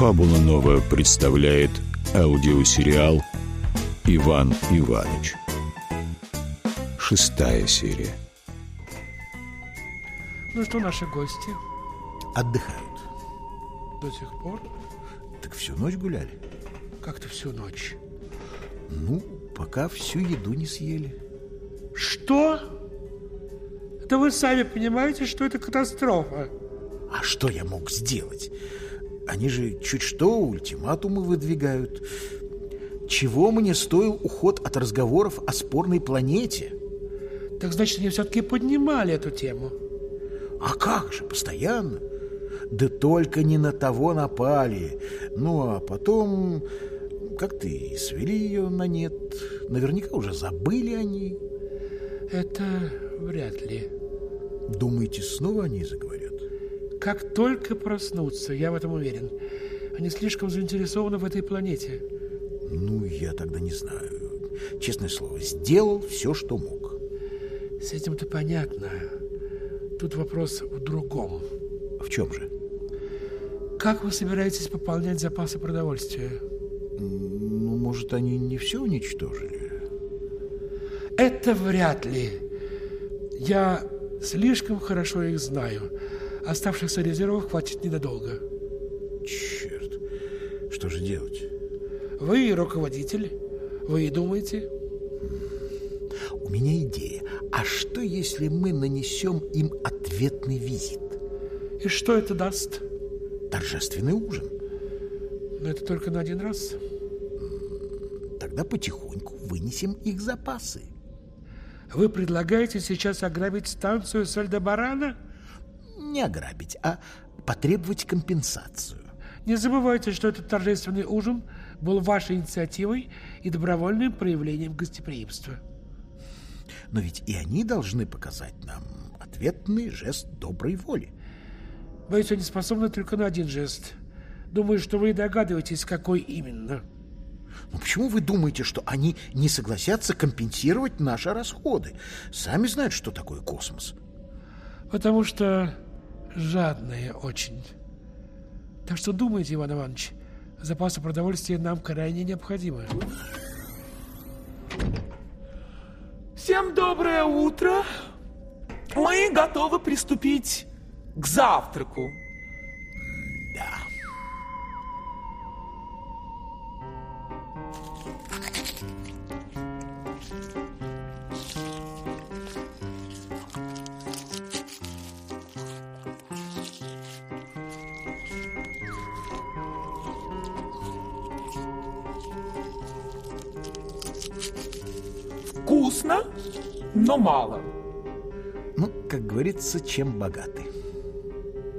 Фабула Нова представляет аудиосериал «Иван Иваныч». Шестая серия. Ну что наши гости? Отдыхают. До сих пор? Так всю ночь гуляли? Как-то всю ночь. Ну, пока всю еду не съели. Что? Да вы сами понимаете, что это катастрофа. А что я мог сделать? Они же чуть что ультиматумы выдвигают. Чего мне стоил уход от разговоров о спорной планете? Так значит, они все-таки поднимали эту тему. А как же, постоянно. Да только не на того напали. Ну, а потом как-то и свели ее на нет. Наверняка уже забыли о ней. Это вряд ли. Думаете, снова о ней заговорят? Как только проснутся, я в этом уверен. Они слишком заинтересованы в этой планете. Ну, я тогда не знаю. Честное слово, сделал все, что мог. С этим-то понятно. Тут вопрос в другом. В чем же? Как вы собираетесь пополнять запасы продовольствия? Ну, может, они не все уничтожили? Это вряд ли. Я слишком хорошо их знаю. Оставшихся резервов хватит ненадолго. Черт, что же делать? Вы руководитель. Вы и думаете? У меня идея. А что, если мы нанесем им ответный визит? И что это даст? Торжественный ужин. Но это только на один раз. Тогда потихоньку вынесем их запасы. Вы предлагаете сейчас ограбить станцию Сальдебарана? Не ограбить, а потребовать компенсацию. Не забывайте, что этот торжественный ужин был вашей инициативой и добровольным проявлением гостеприимства. Но ведь и они должны показать нам ответный жест доброй воли. Боюсь, они способны только на один жест. Думаю, что вы догадываетесь, какой именно. Но почему вы думаете, что они не согласятся компенсировать наши расходы? Сами знают, что такое космос. Потому что жадные очень. Так что думайте, Иван Иванович, запасы продовольствия нам крайне необходимы. Всем доброе утро. Мы готовы приступить к завтраку. Вкусно, но мало. Ну, как говорится, чем богаты.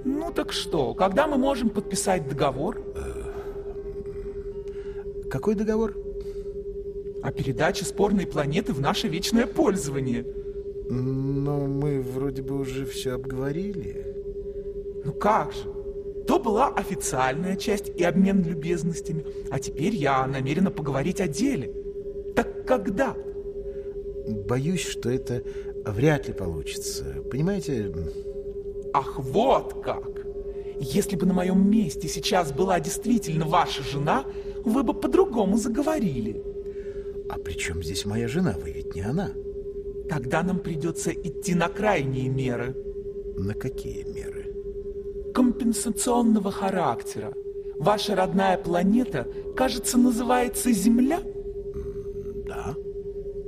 Ну так что, когда мы можем подписать договор Какой договор? о передаче спорной планеты в наше вечное пользование? Ну, мы вроде бы уже все обговорили. Ну как же? То была официальная часть и обмен любезностями, а теперь я намерена поговорить о деле. Так когда? Боюсь, что это вряд ли получится. Понимаете, Ах, вот как! Если бы на моем месте сейчас была действительно ваша жена, вы бы по-другому заговорили. а при чем здесь моя жена? Вы ведь не она. Тогда нам придется идти на крайние меры На какие меры? компенсационного характера. Ваша родная планета, кажется, называется Земля?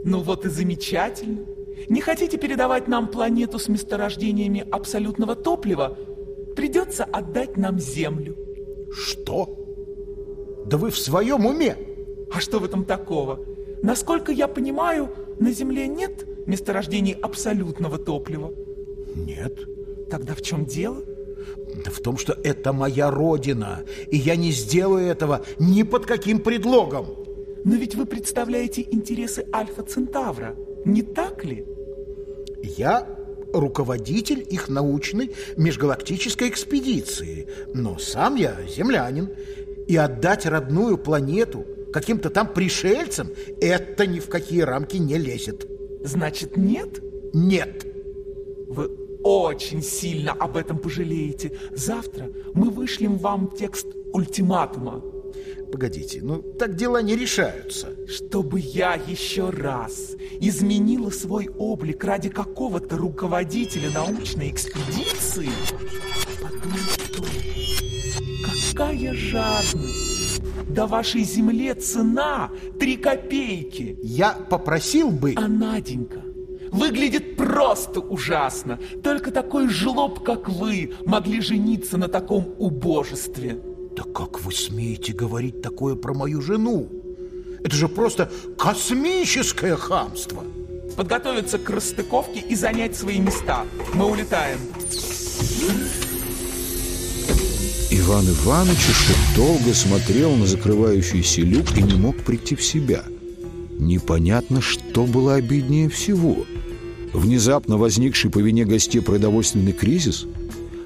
Ну вот и замечательно. Не хотите передавать нам планету с месторождениями абсолютного топлива? Придется отдать нам Землю. Что? Да вы в своем уме? А что в этом такого? Насколько я понимаю, на Земле нет месторождений абсолютного топлива. Нет. Тогда в чем дело? Да в том, что это моя родина, и я не сделаю этого ни под каким предлогом. Но ведь вы представляете интересы Альфа Центавра, не так ли? Я руководитель их научной межгалактической экспедиции, но сам я землянин, и отдать родную планету каким-то там пришельцам это ни в какие рамки не лезет. Значит, нет? Нет. Вы очень сильно об этом пожалеете. Завтра мы вышлем вам текст ультиматума. Погодите, ну так дела не решаются. Чтобы я еще раз изменила свой облик ради какого-то руководителя научной экспедиции? Подумайте какая жадность! Да вашей земле цена три копейки. Я попросил бы... А Наденька выглядит просто ужасно. Только такой жлоб, как вы, могли жениться на таком убожестве. Да как вы смеете говорить такое про мою жену? Это же просто космическое хамство. Подготовиться к расстыковке и занять свои места. Мы улетаем. Иван Иванович еще долго смотрел на закрывающийся люк и не мог прийти в себя. Непонятно, что было обиднее всего. Внезапно возникший по вине гостей продовольственный кризис –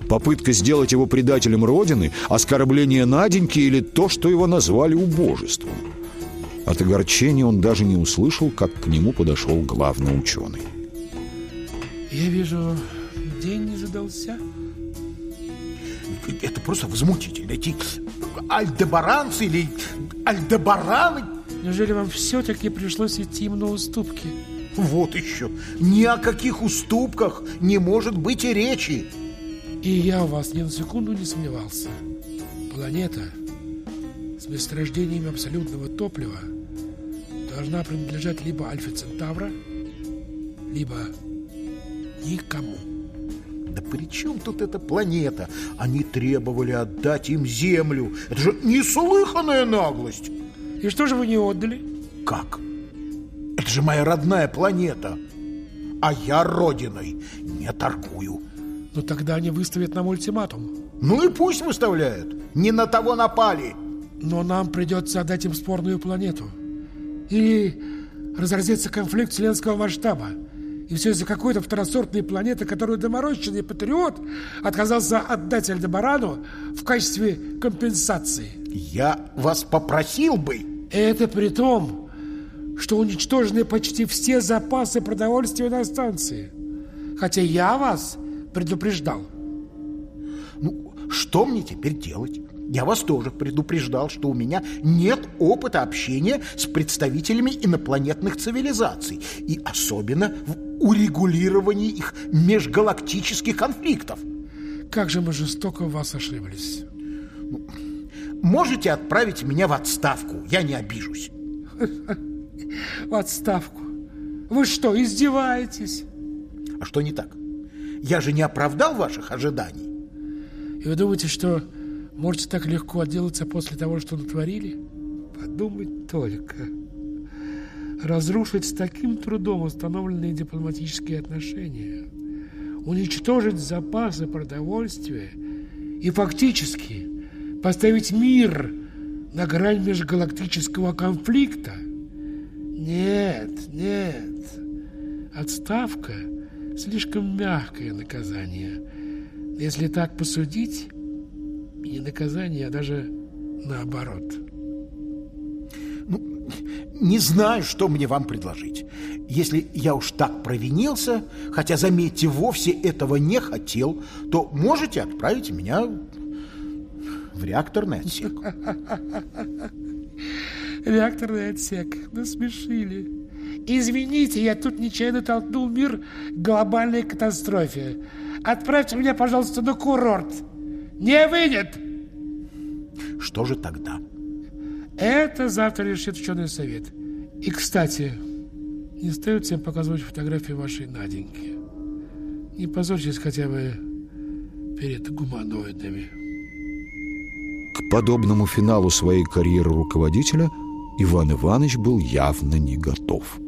Попытка сделать его предателем Родины, оскорбление Наденьки или то, что его назвали убожеством. От огорчения он даже не услышал, как к нему подошел главный ученый. Я вижу, день не задался. Это просто возмутительно. Эти альдебаранцы или альдебараны... Неужели вам все-таки пришлось идти им на уступки? Вот еще. Ни о каких уступках не может быть и речи. И я у вас ни на секунду не сомневался. Планета с месторождениями абсолютного топлива должна принадлежать либо Альфа Центавра, либо никому. Да при чем тут эта планета? Они требовали отдать им Землю. Это же неслыханная наглость. И что же вы не отдали? Как? Это же моя родная планета. А я родиной не торгую. Ну тогда они выставят нам ультиматум. Ну и пусть выставляют. Не на того напали. Но нам придется отдать им спорную планету. Или разразится конфликт вселенского масштаба. И все из-за какой-то второсортной планеты, которую доморощенный патриот отказался отдать Альдебарану в качестве компенсации. Я вас попросил бы. Это при том, что уничтожены почти все запасы продовольствия на станции. Хотя я вас предупреждал. Ну, что мне теперь делать? Я вас тоже предупреждал, что у меня нет опыта общения с представителями инопланетных цивилизаций, и особенно в урегулировании их межгалактических конфликтов. Как же мы жестоко вас ошиблись. Ну, можете отправить меня в отставку, я не обижусь. В отставку? Вы что, издеваетесь? А что не так? Я же не оправдал ваших ожиданий. И вы думаете, что можете так легко отделаться после того, что натворили? Подумать только. Разрушить с таким трудом установленные дипломатические отношения, уничтожить запасы продовольствия и фактически поставить мир на грань межгалактического конфликта? Нет, нет. Отставка – слишком мягкое наказание. Если так посудить, не наказание, а даже наоборот. Ну, не знаю, что мне вам предложить. Если я уж так провинился, хотя, заметьте, вовсе этого не хотел, то можете отправить меня в реакторный отсек. Реакторный отсек. Насмешили. Извините, я тут нечаянно толкнул мир к глобальной катастрофе. Отправьте меня, пожалуйста, на курорт. Не выйдет. Что же тогда? Это завтра решит ученый совет. И, кстати, не стоит всем показывать фотографии вашей Наденьки. Не позорьтесь хотя бы перед гуманоидами. К подобному финалу своей карьеры руководителя Иван Иванович был явно не готов.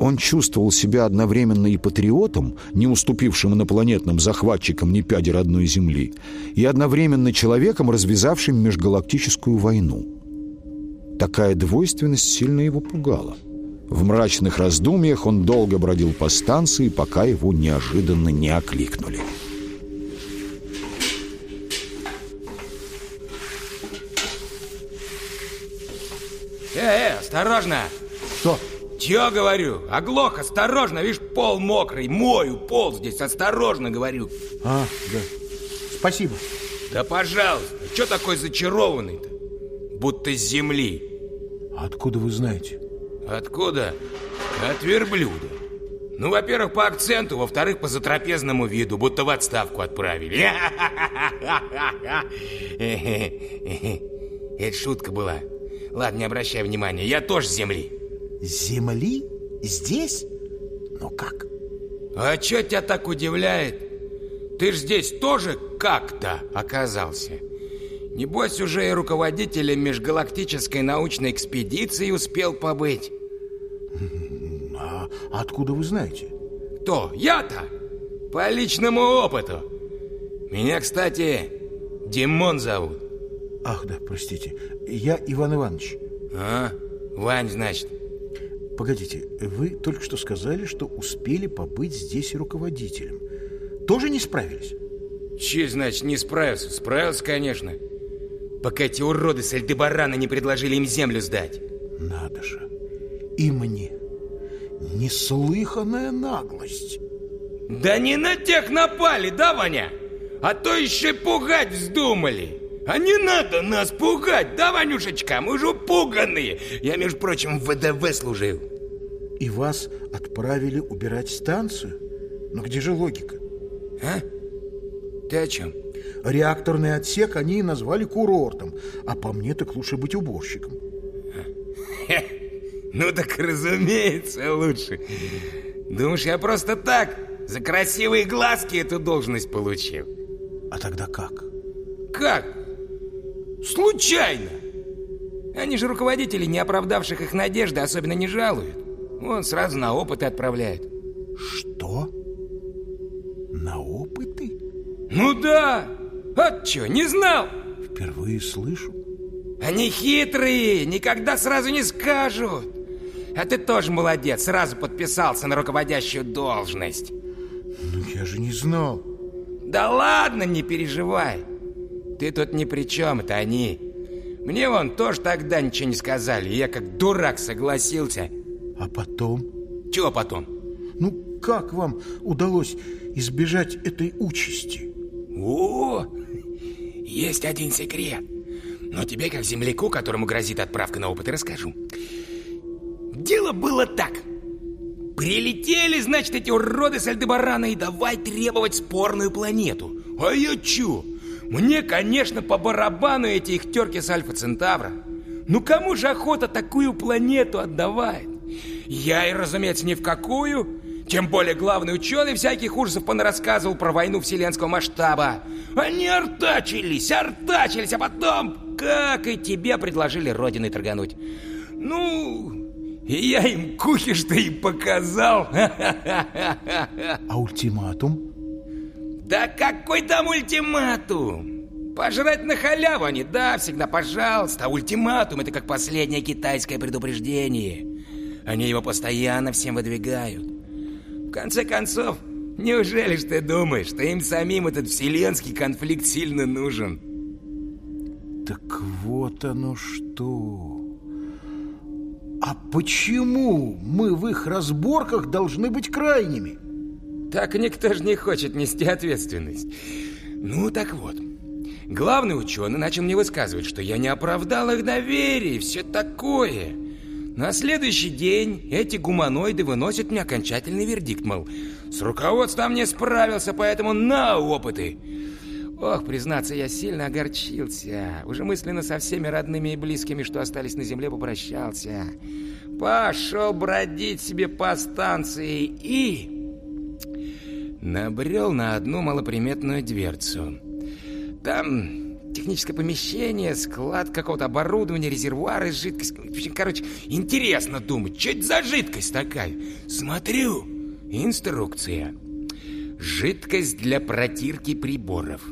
Он чувствовал себя одновременно и патриотом, не уступившим инопланетным захватчикам ни пяди родной земли, и одновременно человеком, развязавшим межгалактическую войну. Такая двойственность сильно его пугала. В мрачных раздумьях он долго бродил по станции, пока его неожиданно не окликнули. Э, э, осторожно! Что? Чё говорю? Оглох, осторожно, видишь, пол мокрый, мою пол здесь, осторожно говорю. А, да. Спасибо. Да пожалуйста, чё такой зачарованный-то? Будто с земли. Откуда вы знаете? Откуда? От верблюда. Ну, во-первых, по акценту, во-вторых, по затрапезному виду, будто в отставку отправили. Это шутка была. Ладно, не обращай внимания, я тоже с земли. Земли? Здесь? Но как? А чё тебя так удивляет? Ты ж здесь тоже как-то оказался. Небось, уже и руководителем межгалактической научной экспедиции успел побыть. А откуда вы знаете? Кто? Я-то? По личному опыту. Меня, кстати, Димон зовут. Ах, да, простите. Я Иван Иванович. А, Вань, значит. Погодите, вы только что сказали, что успели побыть здесь руководителем. Тоже не справились? Че, значит, не справился? Справился, конечно. Пока эти уроды с Альдебарана не предложили им землю сдать. Надо же. И мне. Неслыханная наглость. Да не на тех напали, да, Ваня? А то еще пугать вздумали. А не надо нас пугать, да, Ванюшечка? Мы же пуганые. Я, между прочим, в ВДВ служил. И вас отправили убирать станцию? Но где же логика? А? Ты о чем? Реакторный отсек они назвали курортом, а по мне так лучше быть уборщиком. Ну так разумеется лучше. Думаешь, я просто так, за красивые глазки эту должность получил? А тогда как? Как? Случайно. Они же руководители, не оправдавших их надежды, особенно не жалуют. Он сразу на опыты отправляет. Что? На опыты? Ну да. Вот что, не знал? Впервые слышу. Они хитрые, никогда сразу не скажут. А ты тоже молодец, сразу подписался на руководящую должность. Ну, я же не знал. Да ладно, не переживай. Ты тут ни при чем, это они. Мне вон тоже тогда ничего не сказали, я как дурак согласился. А потом? Чего потом? Ну, как вам удалось избежать этой участи? О, есть один секрет. Но тебе, как земляку, которому грозит отправка на опыты, расскажу. Дело было так. Прилетели, значит, эти уроды с Альдебарана и давай требовать спорную планету. А я чё? Мне, конечно, по барабану эти их терки с Альфа Центавра. Ну кому же охота такую планету отдавать? Я и, разумеется, ни в какую. Тем более главный ученый всяких ужасов понарассказывал про войну вселенского масштаба. Они артачились, артачились, а потом, как и тебе, предложили родиной торгануть. Ну, я им кухи-что и показал. А ультиматум? Да какой там ультиматум? Пожрать на халяву они, да, всегда пожалуйста. А ультиматум это как последнее китайское предупреждение. Они его постоянно всем выдвигают. В конце концов, неужели ж ты думаешь, что им самим этот вселенский конфликт сильно нужен? Так вот оно что. А почему мы в их разборках должны быть крайними? Так никто же не хочет нести ответственность. Ну, так вот. Главный ученый начал мне высказывать, что я не оправдал их доверие и все такое. На следующий день эти гуманоиды выносят мне окончательный вердикт, мол, с руководством не справился, поэтому на опыты. Ох, признаться, я сильно огорчился. Уже мысленно со всеми родными и близкими, что остались на земле, попрощался. Пошел бродить себе по станции и... Набрел на одну малоприметную дверцу. Там техническое помещение, склад какого-то оборудования, резервуары, жидкость. Короче, интересно думать, что это за жидкость такая? Смотрю, инструкция. Жидкость для протирки приборов.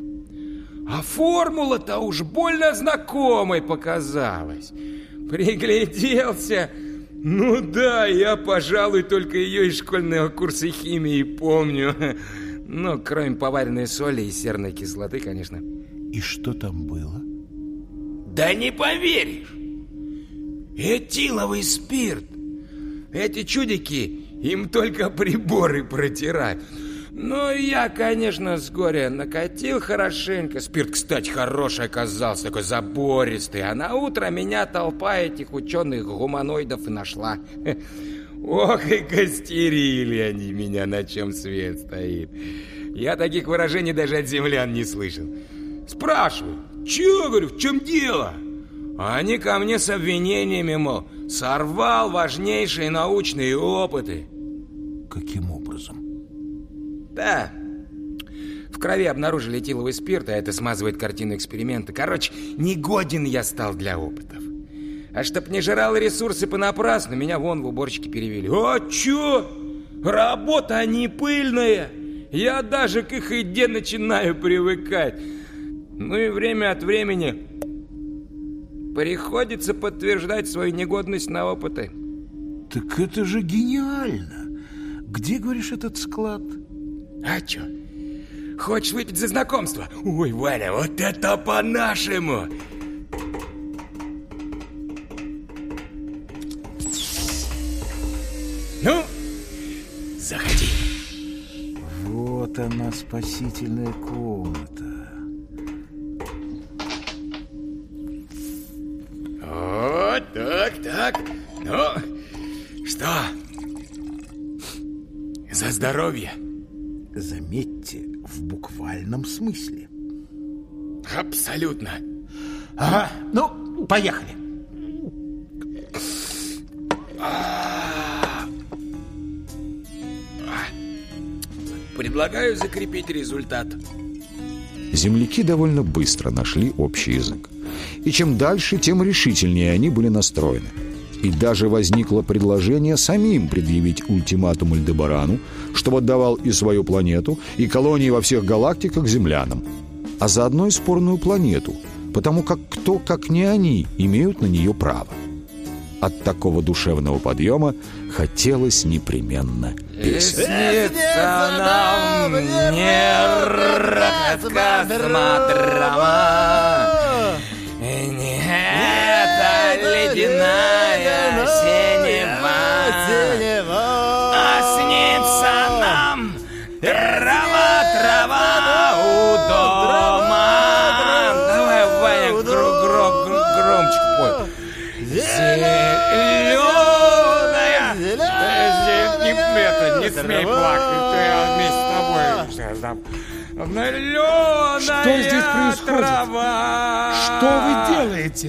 А формула-то уж больно знакомой показалась. Пригляделся. Ну да, я, пожалуй, только ее из школьного курса химии помню. Ну, кроме поваренной соли и серной кислоты, конечно. И что там было? Да не поверишь! Этиловый спирт! Эти чудики, им только приборы протирать. Ну, я, конечно, с горя накатил хорошенько. Спирт, кстати, хороший оказался, такой забористый. А на утро меня толпа этих ученых-гуманоидов и нашла. Ох, и костерили они меня, на чем свет стоит. Я таких выражений даже от землян не слышал. Спрашиваю, чё, говорю, в чем дело? А они ко мне с обвинениями, мол, сорвал важнейшие научные опыты. Каким? Да. В крови обнаружили этиловый спирт, а это смазывает картину эксперимента. Короче, негоден я стал для опытов. А чтоб не жрал ресурсы понапрасну, меня вон в уборщики перевели. А чё? Работа не пыльная. Я даже к их еде начинаю привыкать. Ну и время от времени приходится подтверждать свою негодность на опыты. Так это же гениально. Где, говоришь, этот склад? А чё? Хочешь выпить за знакомство? Ой, Валя, вот это по-нашему! Ну, заходи. Вот она, спасительная комната. Вот, так, так. Ну, что? За здоровье. Заметьте, в буквальном смысле. Абсолютно. Ага, ну, поехали. Предлагаю закрепить результат. Земляки довольно быстро нашли общий язык. И чем дальше, тем решительнее они были настроены. И даже возникло предложение самим предъявить ультиматум Альдебарану, чтобы отдавал и свою планету, и колонии во всех галактиках землянам. А заодно и спорную планету, потому как кто, как не они, имеют на нее право. От такого душевного подъема хотелось непременно петь. Снится нам не а снится нам трава, трава у дома. Давай, Ваня, гро- гро- гро- громче пой. Зеленая, не, не смей плакать, я вместе с тобой. Налёная Что здесь происходит? трава. Что вы делаете?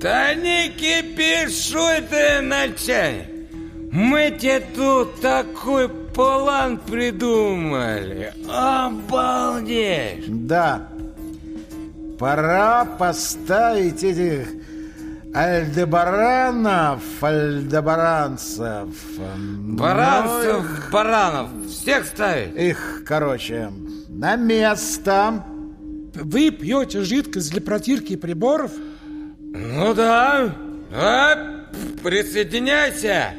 Да не кипишуй ты, начальник. Мы тебе тут такой план придумали. Обалдеть. Да, пора поставить этих альдебаранов, альдебаранцев. Баранцев, баранов, всех ставить. Ну, их, короче, на место. Вы пьете жидкость для протирки приборов? Ну да, а, присоединяйся.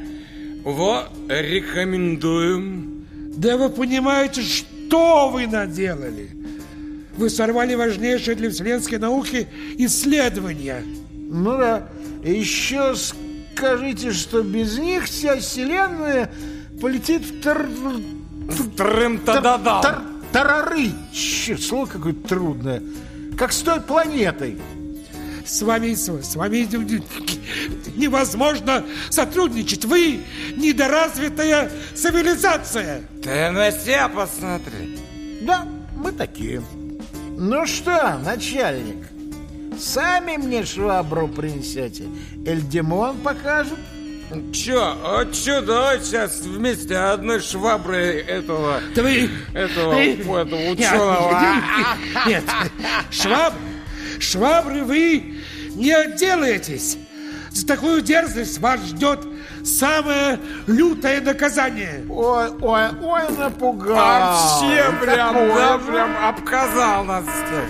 Во, рекомендуем. Да вы понимаете, что вы наделали? Вы сорвали важнейшее для вселенской науки исследование. Ну да, еще скажите, что без них вся вселенная полетит в тар... Трым-та-да-дам. тар- тарары. Черт, слово какое трудное. Как с той планетой. С вами, с, с вами невозможно сотрудничать. Вы недоразвитая цивилизация. Ты на себя посмотри. Да, мы такие. Ну что, начальник, сами мне швабру принесете? Эльдемон покажет? Чё, а чё, давай сейчас вместе одной шваброй этого, Да вы... этого, Эй, этого нет, ученого. Нет, шваб, швабры вы не отделаетесь. За такую дерзость вас ждет самое лютое наказание. Ой, ой, ой, напугал. Вообще прям, Такое да, прям обказал нас всех.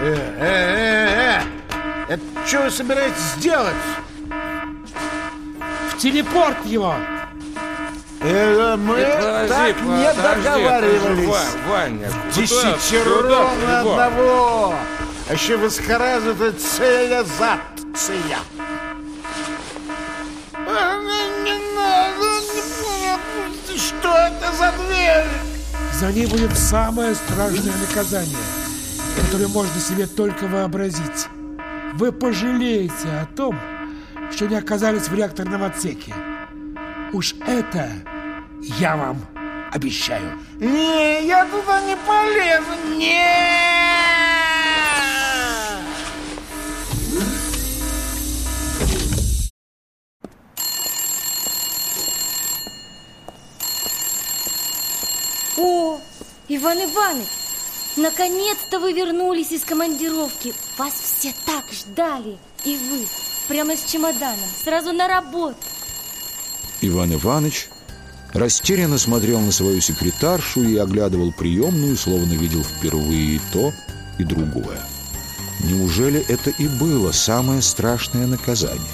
Э, э, э, э. Это что вы собираетесь сделать? В телепорт его. Это мы подожди, так подожди, не договаривались. Ваня, Десятером на одного. А еще ще висхаразити цивилизация. Не надо, не Что это за дверь? За ней будет самое страшное наказание, которое можно себе только вообразить. Вы пожалеете о том, что не оказались в реакторном отсеке. Уж это я вам обещаю. Не, я туда не полезу. Нет! О, Иван Иванович, наконец-то вы вернулись из командировки. Вас все так ждали. И вы, прямо с чемоданом, сразу на работу. Иван Иванович растерянно смотрел на свою секретаршу и оглядывал приемную, словно видел впервые и то, и другое. Неужели это и было самое страшное наказание?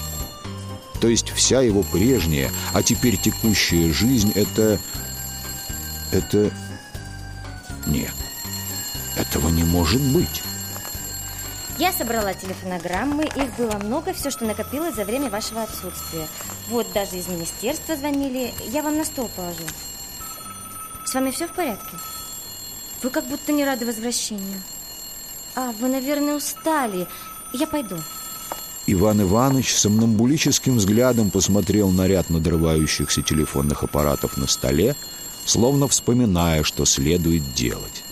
То есть вся его прежняя, а теперь текущая жизнь — это... Это... Нет, этого не может быть. Я собрала телефонограммы, их было много, все, что накопилось за время вашего отсутствия. Вот даже из министерства звонили, я вам на стол положу. С вами все в порядке? Вы как будто не рады возвращению. А, вы, наверное, устали. Я пойду. Иван Иванович сомнамбулическим взглядом посмотрел на ряд надрывающихся телефонных аппаратов на столе, словно вспоминая, что следует делать.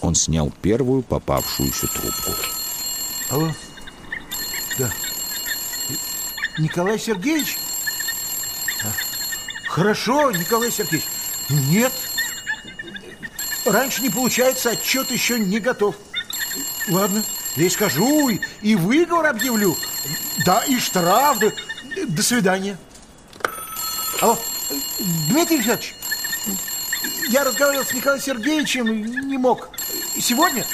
Он снял первую попавшуюся трубку. Алло? Да. Николай Сергеевич? А, Хорошо, Николай Сергеевич. Нет. Раньше не получается, отчет еще не готов. Ладно, я и скажу, и, выговор объявлю. Да, и штраф. Да. До свидания. Алло, Дмитрий Федорович, я разговаривал с Николаем Сергеевичем не мог. Сегодня?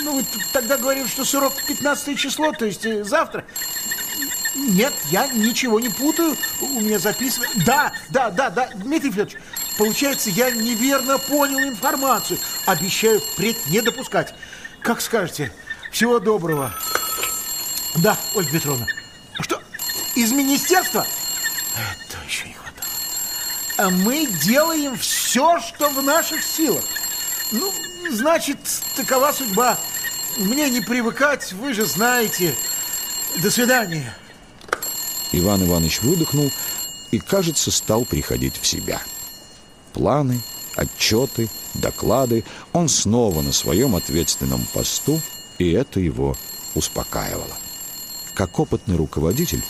А, Ну, вы тогда говорили, что срок 15 число, то есть э, завтра. Нет, я ничего не путаю. У меня записано... Да, да, да, да, Дмитрий Федорович, получается, я неверно понял информацию. Обещаю впредь не допускать. Как скажете. Всего доброго. Да, Ольга Петровна. Что, из министерства? Это еще не хватало. А мы делаем все, что в наших силах. Ну, значит, такова судьба. Мне не привыкать, вы же знаете. До свидания. Иван Иванович выдохнул и, кажется, стал приходить в себя. Планы, отчеты, доклады. Он снова на своем ответственном посту, и это его успокаивало. Как опытный руководитель,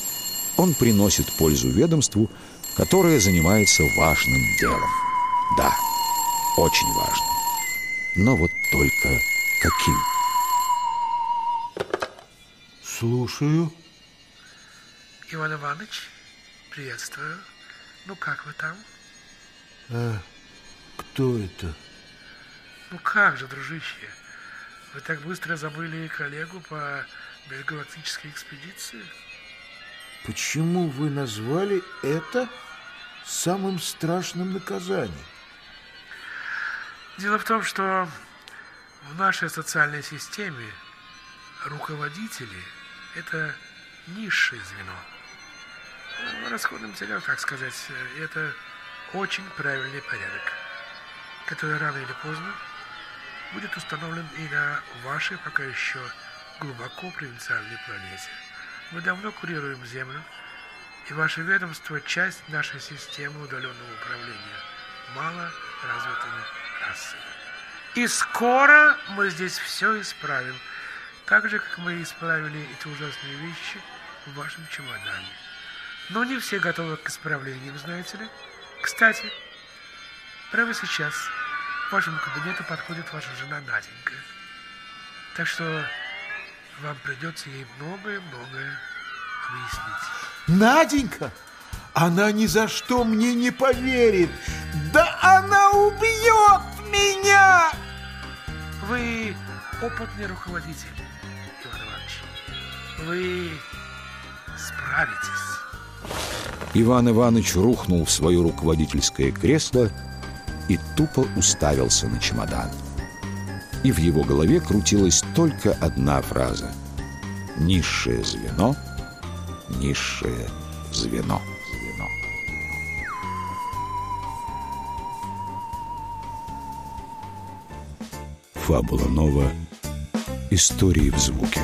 он приносит пользу ведомству, которое занимается важным делом. Да, очень важным. Но вот только каким? Слушаю. Иван Иванович, приветствую. Ну, как вы там? А кто это? Ну, как же, дружище? Вы так быстро забыли коллегу по межгалактической экспедиции? Почему вы назвали это самым страшным наказанием? Дело в том, что в нашей социальной системе руководители – это низшее звено. В расходном материал, как сказать, это очень правильный порядок, который рано или поздно будет установлен и на вашей пока еще глубоко провинциальной планете. Мы давно курируем Землю, и ваше ведомство – часть нашей системы удаленного управления мало развитыми расами. И скоро мы здесь все исправим, так же, как мы исправили эти ужасные вещи в вашем чемодане. Но не все готовы к исправлениям, знаете ли. Кстати, прямо сейчас к вашему кабинету подходит ваша жена Наденька. Так что вам придется ей многое-многое объяснить. Наденька? Она ни за что мне не поверит. Да она убьет меня! Вы опытный руководитель. Вы справитесь. Иван Иванович рухнул в свое руководительское кресло и тупо уставился на чемодан. И в его голове крутилась только одна фраза. «Низшее звено, низшее звено». Фабула Нова. Истории в звуке.